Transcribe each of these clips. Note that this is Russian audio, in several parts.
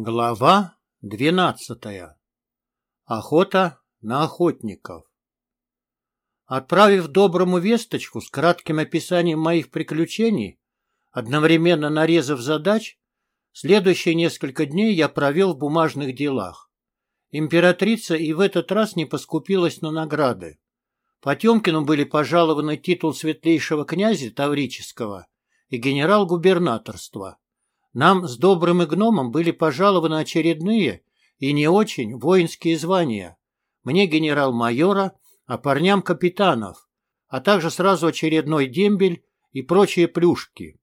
Глава двенадцатая. Охота на охотников. Отправив доброму весточку с кратким описанием моих приключений, одновременно нарезав задач, следующие несколько дней я провел в бумажных делах. Императрица и в этот раз не поскупилась на награды. Потемкину были пожалованы титул светлейшего князя Таврического и генерал-губернаторства. Нам с добрым и гномом были пожалованы очередные и не очень воинские звания. Мне генерал-майора, а парням капитанов, а также сразу очередной дембель и прочие плюшки.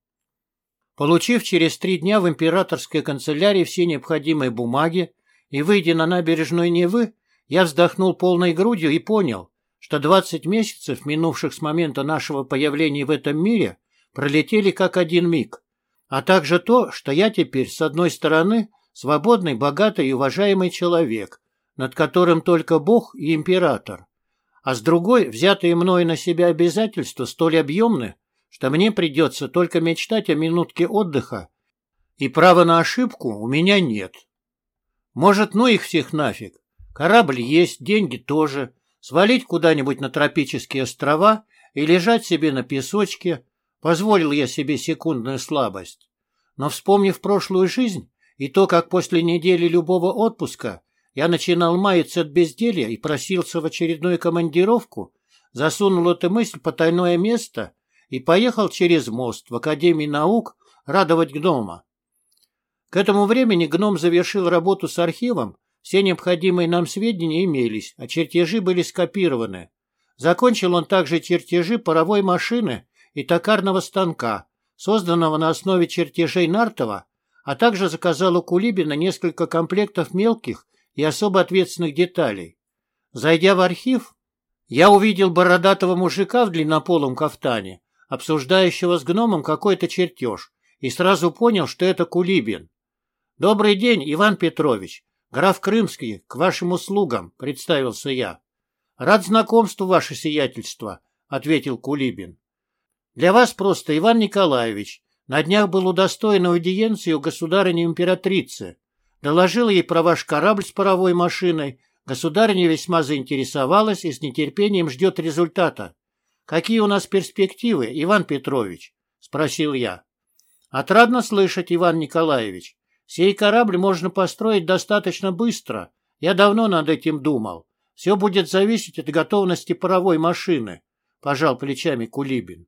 Получив через три дня в императорской канцелярии все необходимые бумаги и выйдя на набережную Невы, я вздохнул полной грудью и понял, что 20 месяцев, минувших с момента нашего появления в этом мире, пролетели как один миг а также то, что я теперь, с одной стороны, свободный, богатый и уважаемый человек, над которым только Бог и император, а с другой, взятые мной на себя обязательства столь объемны, что мне придется только мечтать о минутке отдыха, и права на ошибку у меня нет. Может, ну их всех нафиг. Корабль есть, деньги тоже. Свалить куда-нибудь на тропические острова и лежать себе на песочке, Позволил я себе секундную слабость. Но, вспомнив прошлую жизнь и то, как после недели любого отпуска я начинал маяться от безделья и просился в очередную командировку, засунул эту мысль в потайное место и поехал через мост в Академии наук радовать гнома. К этому времени гном завершил работу с архивом, все необходимые нам сведения имелись, а чертежи были скопированы. Закончил он также чертежи паровой машины и токарного станка, созданного на основе чертежей Нартова, а также заказал у Кулибина несколько комплектов мелких и особо ответственных деталей. Зайдя в архив, я увидел бородатого мужика в длиннополом кафтане, обсуждающего с гномом какой-то чертеж, и сразу понял, что это Кулибин. «Добрый день, Иван Петрович. Граф Крымский, к вашим услугам», — представился я. «Рад знакомству, ваше сиятельство», — ответил Кулибин. Для вас просто, Иван Николаевич. На днях был удостоен аудиенции у государыни-императрицы. Доложил ей про ваш корабль с паровой машиной. Государыня весьма заинтересовалась и с нетерпением ждет результата. «Какие у нас перспективы, Иван Петрович?» — спросил я. «Отрадно слышать, Иван Николаевич. Сей корабль можно построить достаточно быстро. Я давно над этим думал. Все будет зависеть от готовности паровой машины», — пожал плечами Кулибин.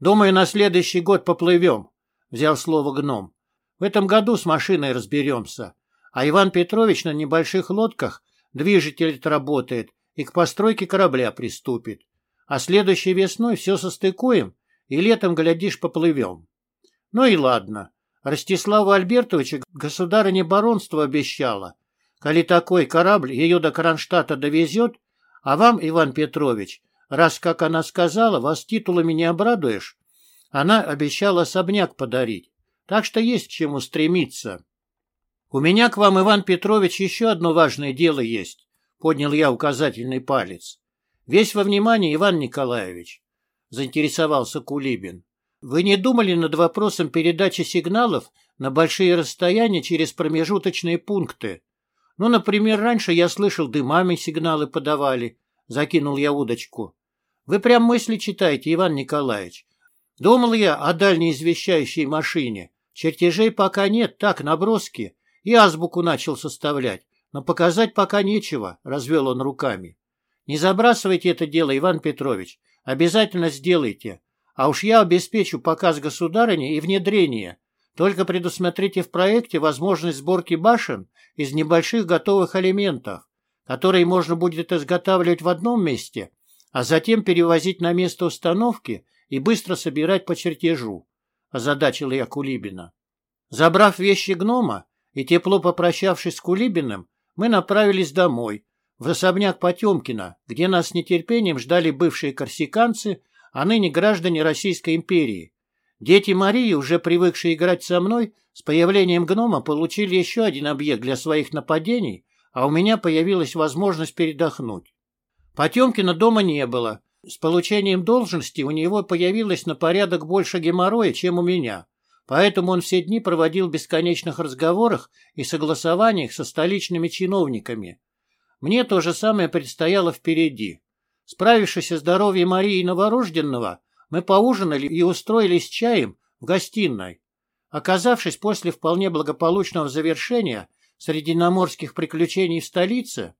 Думаю, на следующий год поплывем, — взял слово гном. В этом году с машиной разберемся. А Иван Петрович на небольших лодках движитель работает и к постройке корабля приступит. А следующей весной все состыкуем и летом, глядишь, поплывем. Ну и ладно. Ростиславу Альбертовичу государыня баронство обещала. Коли такой корабль ее до Кронштадта довезет, а вам, Иван Петрович, Раз, как она сказала, вас титулами не обрадуешь, она обещала особняк подарить, так что есть к чему стремиться. У меня к вам, Иван Петрович, еще одно важное дело есть, поднял я указательный палец. Весь во внимании, Иван Николаевич, заинтересовался Кулибин. Вы не думали над вопросом передачи сигналов на большие расстояния через промежуточные пункты? Ну, например, раньше я слышал, дымами сигналы подавали, закинул я удочку. Вы прям мысли читаете, Иван Николаевич. Думал я о дальней извещающей машине. Чертежей пока нет, так, наброски. И азбуку начал составлять. Но показать пока нечего, развел он руками. Не забрасывайте это дело, Иван Петрович. Обязательно сделайте. А уж я обеспечу показ государыни и внедрение. Только предусмотрите в проекте возможность сборки башен из небольших готовых элементов которые можно будет изготавливать в одном месте, а затем перевозить на место установки и быстро собирать по чертежу, озадачил я Кулибина. Забрав вещи гнома и тепло попрощавшись с Кулибиным, мы направились домой, в особняк Потемкина, где нас с нетерпением ждали бывшие корсиканцы, а ныне граждане Российской империи. Дети Марии, уже привыкшие играть со мной, с появлением гнома получили еще один объект для своих нападений а у меня появилась возможность передохнуть. Потемкина дома не было. С получением должности у него появилось на порядок больше геморроя, чем у меня. поэтому он все дни проводил в бесконечных разговорах и согласованиях со столичными чиновниками. Мне то же самое предстояло впереди. Справившись о здоровье Марии новорожденного, мы поужинали и устроились чаем в гостиной. Оказавшись после вполне благополучного завершения средиземноморских приключений в столице,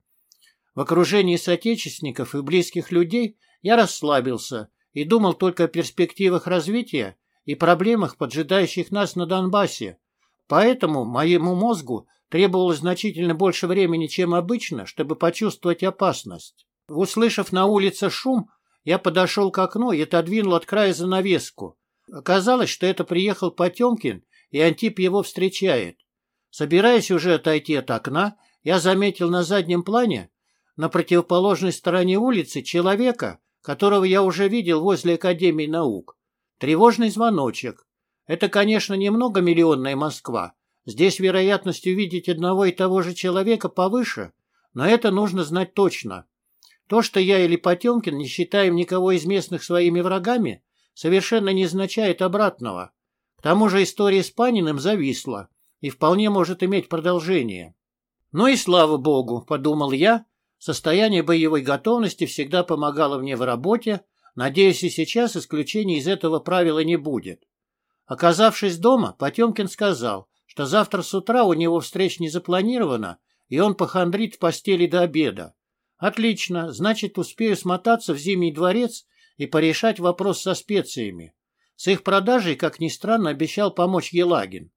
в окружении соотечественников и близких людей я расслабился и думал только о перспективах развития и проблемах, поджидающих нас на Донбассе. Поэтому моему мозгу требовалось значительно больше времени, чем обычно, чтобы почувствовать опасность. Услышав на улице шум, я подошел к окну и отодвинул от края занавеску. Оказалось, что это приехал Потемкин, и Антип его встречает. Собираясь уже отойти от окна, я заметил на заднем плане, на противоположной стороне улицы, человека, которого я уже видел возле Академии наук. Тревожный звоночек. Это, конечно, не многомиллионная Москва. Здесь вероятность увидеть одного и того же человека повыше, но это нужно знать точно. То, что я или Потемкин не считаем никого из местных своими врагами, совершенно не означает обратного. К тому же история с Паниным зависла и вполне может иметь продолжение. Ну и слава богу, подумал я, состояние боевой готовности всегда помогало мне в работе, надеюсь и сейчас исключений из этого правила не будет. Оказавшись дома, Потемкин сказал, что завтра с утра у него встреч не запланировано, и он похандрит в постели до обеда. Отлично, значит, успею смотаться в Зимний дворец и порешать вопрос со специями. С их продажей, как ни странно, обещал помочь Елагин.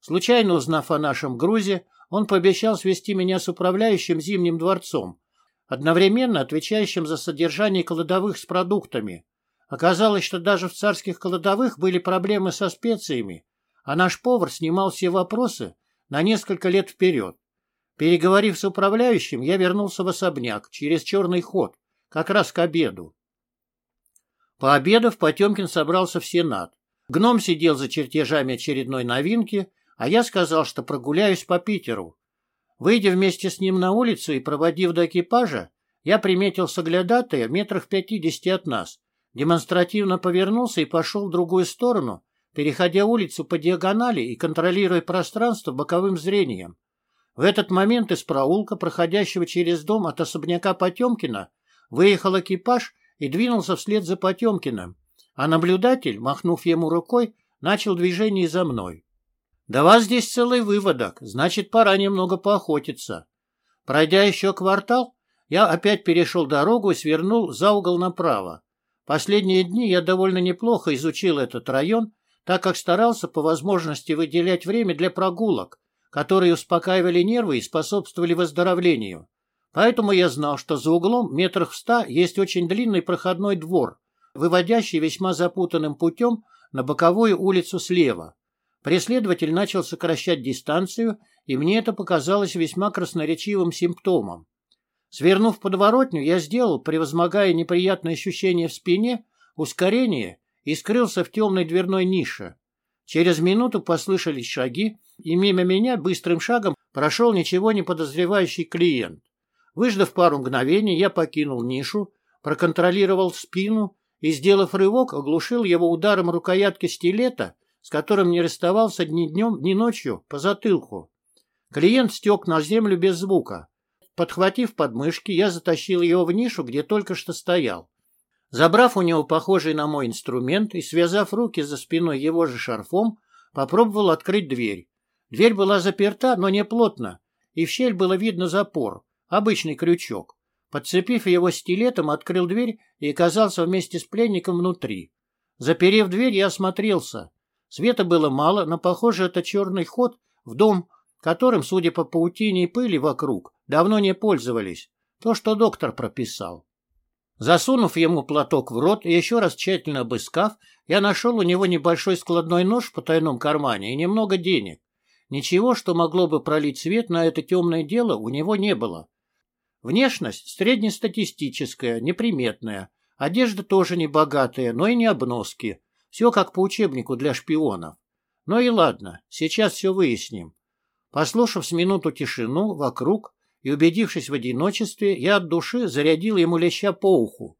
Случайно узнав о нашем грузе, он пообещал свести меня с управляющим Зимним дворцом, одновременно отвечающим за содержание кладовых с продуктами. Оказалось, что даже в царских кладовых были проблемы со специями, а наш повар снимал все вопросы на несколько лет вперед. Переговорив с управляющим, я вернулся в особняк через черный ход, как раз к обеду. Пообедав, Потемкин собрался в Сенат. Гном сидел за чертежами очередной новинки — а я сказал, что прогуляюсь по Питеру. Выйдя вместе с ним на улицу и проводив до экипажа, я приметил соглядатая метрах в пятидесяти от нас, демонстративно повернулся и пошел в другую сторону, переходя улицу по диагонали и контролируя пространство боковым зрением. В этот момент из проулка, проходящего через дом от особняка Потемкина, выехал экипаж и двинулся вслед за Потемкиным, а наблюдатель, махнув ему рукой, начал движение за мной. Да вас здесь целый выводок, значит, пора немного поохотиться. Пройдя еще квартал, я опять перешел дорогу и свернул за угол направо. Последние дни я довольно неплохо изучил этот район, так как старался по возможности выделять время для прогулок, которые успокаивали нервы и способствовали выздоровлению. Поэтому я знал, что за углом метрах в ста есть очень длинный проходной двор, выводящий весьма запутанным путем на боковую улицу слева. Преследователь начал сокращать дистанцию, и мне это показалось весьма красноречивым симптомом. Свернув подворотню, я сделал, превозмогая неприятное ощущение в спине, ускорение и скрылся в темной дверной нише. Через минуту послышались шаги, и мимо меня быстрым шагом прошел ничего не подозревающий клиент. Выждав пару мгновений, я покинул нишу, проконтролировал спину и, сделав рывок, оглушил его ударом рукоятки стилета с которым не расставался ни днем, ни ночью, по затылку. Клиент стек на землю без звука. Подхватив подмышки, я затащил его в нишу, где только что стоял. Забрав у него похожий на мой инструмент и связав руки за спиной его же шарфом, попробовал открыть дверь. Дверь была заперта, но не плотно, и в щель было видно запор, обычный крючок. Подцепив его стилетом, открыл дверь и оказался вместе с пленником внутри. Заперев дверь, я осмотрелся. Света было мало, но, похоже, это черный ход в дом, которым, судя по паутине и пыли вокруг, давно не пользовались. То, что доктор прописал. Засунув ему платок в рот и еще раз тщательно обыскав, я нашел у него небольшой складной нож в потайном кармане и немного денег. Ничего, что могло бы пролить свет на это темное дело, у него не было. Внешность среднестатистическая, неприметная. Одежда тоже не богатая, но и не обноски. Все как по учебнику для шпионов. Ну и ладно, сейчас все выясним. Послушав с минуту тишину вокруг и убедившись в одиночестве, я от души зарядил ему леща по уху.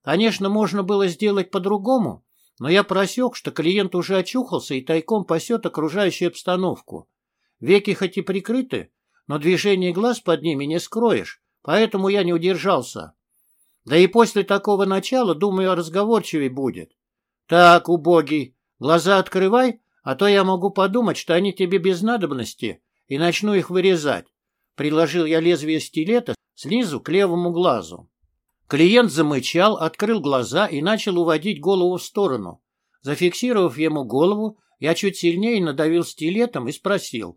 Конечно, можно было сделать по-другому, но я просек, что клиент уже очухался и тайком пасет окружающую обстановку. Веки хоть и прикрыты, но движение глаз под ними не скроешь, поэтому я не удержался. Да и после такого начала, думаю, разговорчивей будет. Так, убогий, глаза открывай, а то я могу подумать, что они тебе без надобности, и начну их вырезать. Приложил я лезвие стилета снизу к левому глазу. Клиент замычал, открыл глаза и начал уводить голову в сторону. Зафиксировав ему голову, я чуть сильнее надавил стилетом и спросил.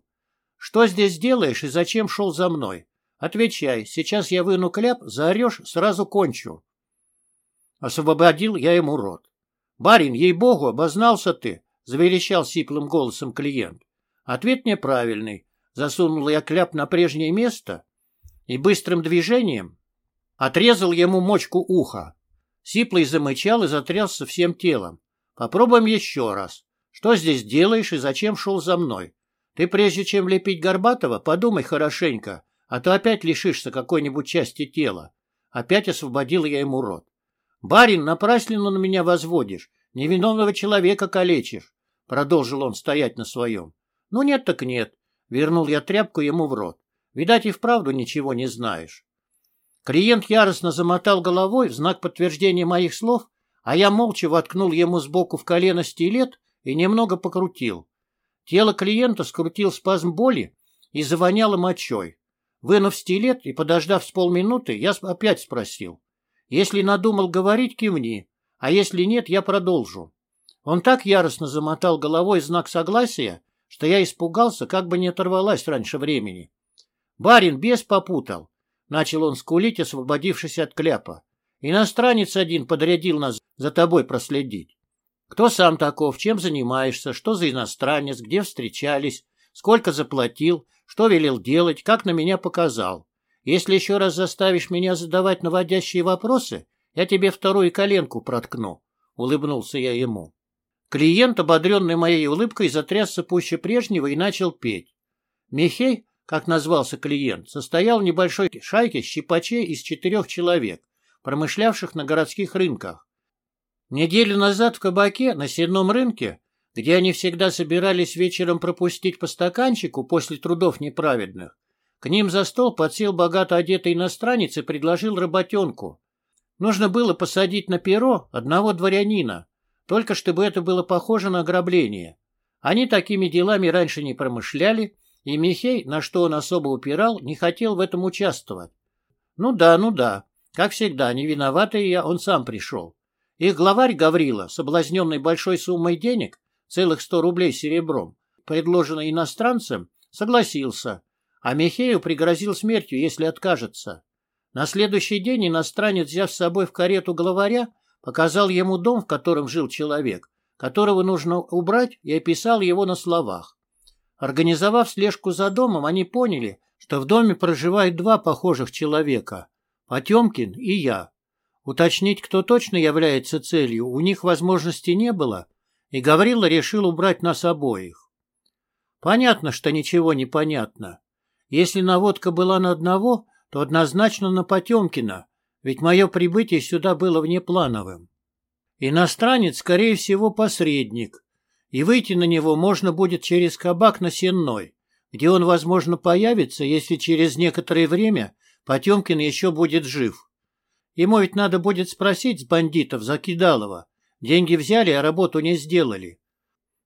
«Что здесь делаешь и зачем шел за мной? Отвечай, сейчас я выну кляп, заорешь, сразу кончу». Освободил я ему рот. «Барин, ей-богу, обознался ты!» — заверещал сиплым голосом клиент. Ответ неправильный. Засунул я кляп на прежнее место и быстрым движением Отрезал ему мочку уха. Сиплый замычал и затрясся всем телом. Попробуем еще раз. Что здесь делаешь и зачем шел за мной? Ты прежде чем лепить Горбатова, подумай хорошенько, а то опять лишишься какой-нибудь части тела. Опять освободил я ему рот. Барин, напрасленно на меня возводишь, невиновного человека калечишь. Продолжил он стоять на своем. Ну нет так нет. Вернул я тряпку ему в рот. Видать, и вправду ничего не знаешь. Клиент яростно замотал головой в знак подтверждения моих слов, а я молча воткнул ему сбоку в колено стилет и немного покрутил. Тело клиента скрутил спазм боли и завоняло мочой. Вынув стилет и подождав с полминуты, я опять спросил. Если надумал говорить, кивни, а если нет, я продолжу. Он так яростно замотал головой знак согласия, что я испугался, как бы не оторвалась раньше времени. Барин без попутал. Начал он скулить, освободившись от кляпа. Иностранец один подрядил нас за тобой проследить. Кто сам таков, чем занимаешься, что за иностранец, где встречались, сколько заплатил, что велел делать, как на меня показал. Если еще раз заставишь меня задавать наводящие вопросы, я тебе вторую коленку проткну, — улыбнулся я ему. Клиент, ободренный моей улыбкой, затрясся пуще прежнего и начал петь. Михей, как назвался клиент, состоял в небольшой шайке щипачей из четырех человек, промышлявших на городских рынках. Неделю назад в кабаке на сенном рынке, где они всегда собирались вечером пропустить по стаканчику после трудов неправедных, к ним за стол подсел богато одетый иностранец и предложил работенку. Нужно было посадить на перо одного дворянина, только чтобы это было похоже на ограбление. Они такими делами раньше не промышляли, и Михей, на что он особо упирал, не хотел в этом участвовать. Ну да, ну да. Как всегда, не виноватый я, он сам пришел. Их главарь Гаврила, соблазненный большой суммой денег, целых сто рублей серебром, предложенной иностранцем, согласился, а Михею пригрозил смертью, если откажется. На следующий день иностранец, взяв с собой в карету главаря, показал ему дом, в котором жил человек, которого нужно убрать, и описал его на словах. Организовав слежку за домом, они поняли, что в доме проживает два похожих человека – Потемкин и я. Уточнить, кто точно является целью, у них возможности не было, и Гаврила решил убрать нас обоих. Понятно, что ничего не понятно. Если наводка была на одного, то однозначно на Потемкина, ведь мое прибытие сюда было внеплановым. Иностранец, скорее всего, посредник, и выйти на него можно будет через кабак на Сенной, где он, возможно, появится, если через некоторое время Потемкин еще будет жив. Ему ведь надо будет спросить с бандитов Закидалова. Деньги взяли, а работу не сделали.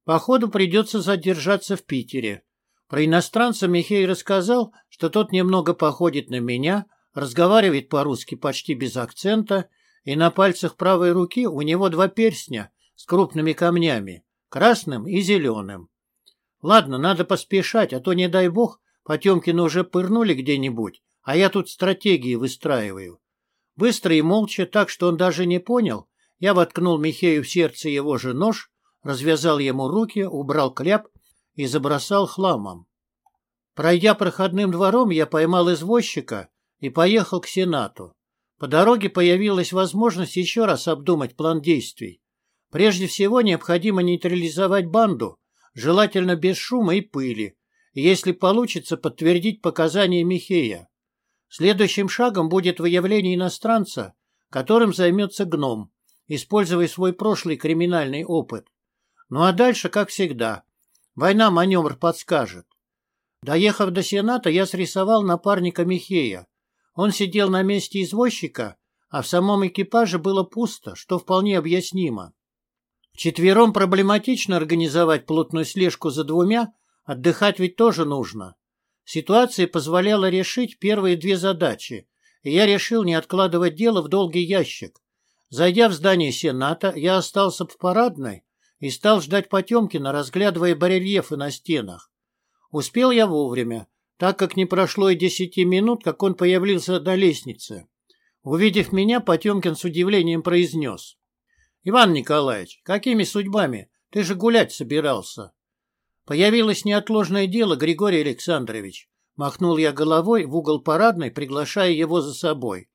Походу придется задержаться в Питере. Про иностранца Михей рассказал, что тот немного походит на меня, разговаривает по-русски почти без акцента, и на пальцах правой руки у него два перстня с крупными камнями красным и зеленым. Ладно, надо поспешать, а то, не дай бог, Потемкина уже пырнули где-нибудь, а я тут стратегии выстраиваю. Быстро и молча, так что он даже не понял, я воткнул Михею в сердце его же нож, развязал ему руки, убрал кляп и забросал хламом. Пройдя проходным двором, я поймал извозчика и поехал к Сенату. По дороге появилась возможность еще раз обдумать план действий. Прежде всего необходимо нейтрализовать банду, желательно без шума и пыли, и если получится подтвердить показания Михея. Следующим шагом будет выявление иностранца, которым займется гном, используя свой прошлый криминальный опыт. Ну а дальше, как всегда, война маневр подскажет. Доехав до Сената, я срисовал напарника Михея. Он сидел на месте извозчика, а в самом экипаже было пусто, что вполне объяснимо. Вчетвером проблематично организовать плотную слежку за двумя, отдыхать ведь тоже нужно. Ситуация позволяла решить первые две задачи, и я решил не откладывать дело в долгий ящик. Зайдя в здание Сената, я остался в парадной и стал ждать Потемкина, разглядывая барельефы на стенах. Успел я вовремя, так как не прошло и десяти минут, как он появился на лестнице. Увидев меня, Потемкин с удивлением произнес. Иван Николаевич, какими судьбами? Ты же гулять собирался. Появилось неотложное дело, Григорий Александрович. Махнул я головой в угол парадной, приглашая его за собой.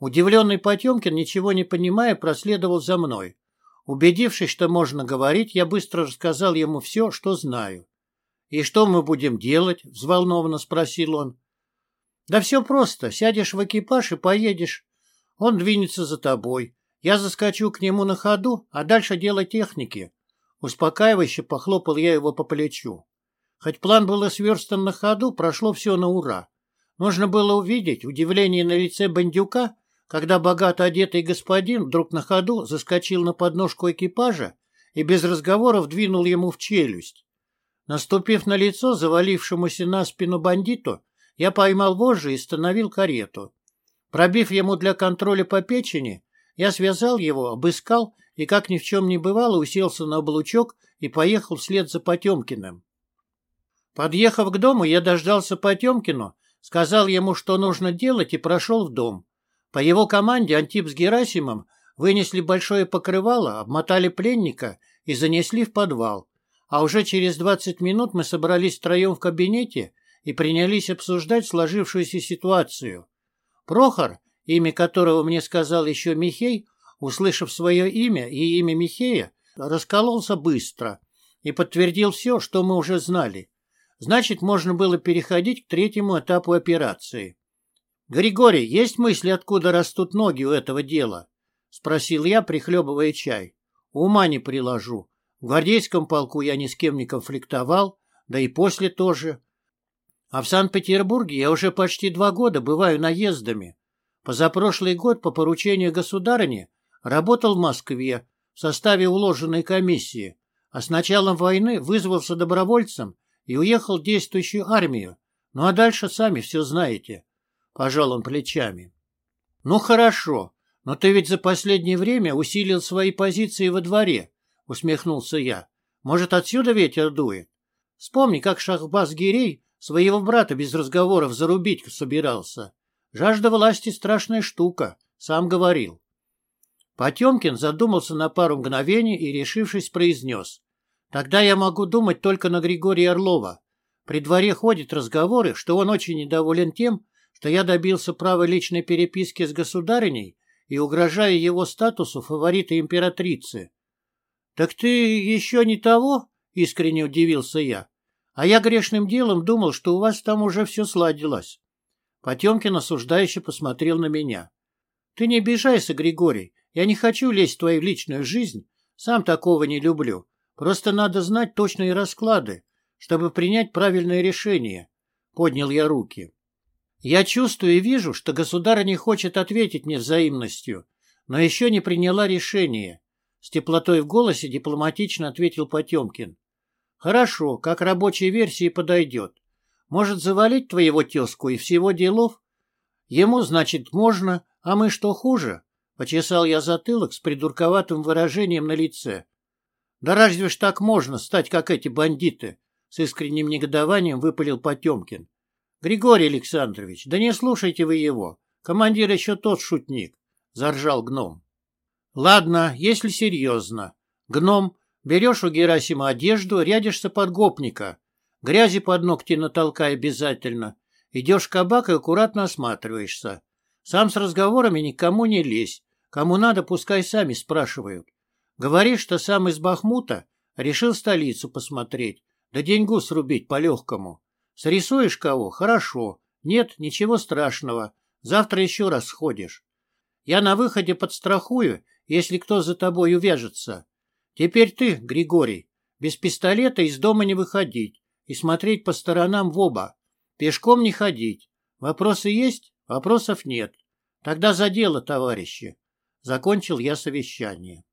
Удивленный Потемкин, ничего не понимая, проследовал за мной. Убедившись, что можно говорить, я быстро рассказал ему все, что знаю. «И что мы будем делать?» — взволнованно спросил он. «Да все просто. Сядешь в экипаж и поедешь. Он двинется за тобой. Я заскочу к нему на ходу, а дальше дело техники. Успокаивающе похлопал я его по плечу. Хоть план был сверстан на ходу, прошло все на ура. Нужно было увидеть удивление на лице бандюка, когда богато одетый господин вдруг на ходу заскочил на подножку экипажа и без разговоров двинул ему в челюсть. Наступив на лицо завалившемуся на спину бандиту, я поймал вожжи и остановил карету. Пробив ему для контроля по печени, я связал его, обыскал и, как ни в чем не бывало, уселся на облучок и поехал вслед за Потемкиным. Подъехав к дому, я дождался Потемкину, сказал ему, что нужно делать, и прошел в дом. По его команде Антип с Герасимом вынесли большое покрывало, обмотали пленника и занесли в подвал. А уже через двадцать минут мы собрались втроем в кабинете и принялись обсуждать сложившуюся ситуацию. Прохор, имя которого мне сказал еще Михей, услышав свое имя и имя Михея, раскололся быстро и подтвердил все, что мы уже знали. Значит, можно было переходить к третьему этапу операции. «Григорий, есть мысли, откуда растут ноги у этого дела?» — спросил я, прихлебывая чай. «Ума не приложу. В гвардейском полку я ни с кем не конфликтовал, да и после тоже. А в Санкт-Петербурге я уже почти два года бываю наездами. Позапрошлый год по поручению государыни работал в Москве в составе уложенной комиссии, а с началом войны вызвался добровольцем и уехал в действующую армию. Ну а дальше сами все знаете. Пожал он плечами. Ну хорошо, но ты ведь за последнее время усилил свои позиции во дворе, усмехнулся я. Может, отсюда ветер дует? Вспомни, как Шахбас Гирей своего брата без разговоров зарубить собирался. Жажда власти — страшная штука, сам говорил. Потемкин задумался на пару мгновений и, решившись, произнес. Тогда я могу думать только на Григория Орлова. При дворе ходят разговоры, что он очень недоволен тем, что я добился права личной переписки с государыней и угрожаю его статусу фаворита императрицы. — Так ты еще не того? — искренне удивился я. — А я грешным делом думал, что у вас там уже все сладилось. Потемкин осуждающе посмотрел на меня. — Ты не обижайся, Григорий. Я не хочу лезть в твою личную жизнь. Сам такого не люблю. Просто надо знать точные расклады, чтобы принять правильное решение. Поднял я руки. Я чувствую и вижу, что государь не хочет ответить мне взаимностью, но еще не приняла решение. С теплотой в голосе дипломатично ответил Потемкин. Хорошо, как рабочей версии подойдет. Может завалить твоего тезку и всего делов? Ему, значит, можно, а мы что хуже? Почесал я затылок с придурковатым выражением на лице. Да разве ж так можно стать, как эти бандиты? С искренним негодованием выпалил Потемкин. Григорий Александрович, да не слушайте вы его. Командир еще тот шутник. Заржал гном. Ладно, если серьезно. Гном, берешь у Герасима одежду, рядишься под гопника. Грязи под ногти натолкай обязательно. Идешь в кабак и аккуратно осматриваешься. Сам с разговорами никому не лезь. Кому надо, пускай сами спрашивают. Говоришь, что сам из Бахмута решил столицу посмотреть, да деньгу срубить по-легкому. Срисуешь кого? Хорошо. Нет, ничего страшного. Завтра еще раз сходишь. Я на выходе подстрахую если кто за тобой увяжется. Теперь ты, Григорий, без пистолета из дома не выходить и смотреть по сторонам в оба. Пешком не ходить. Вопросы есть? Вопросов нет. Тогда за дело, товарищи. Закончил я совещание.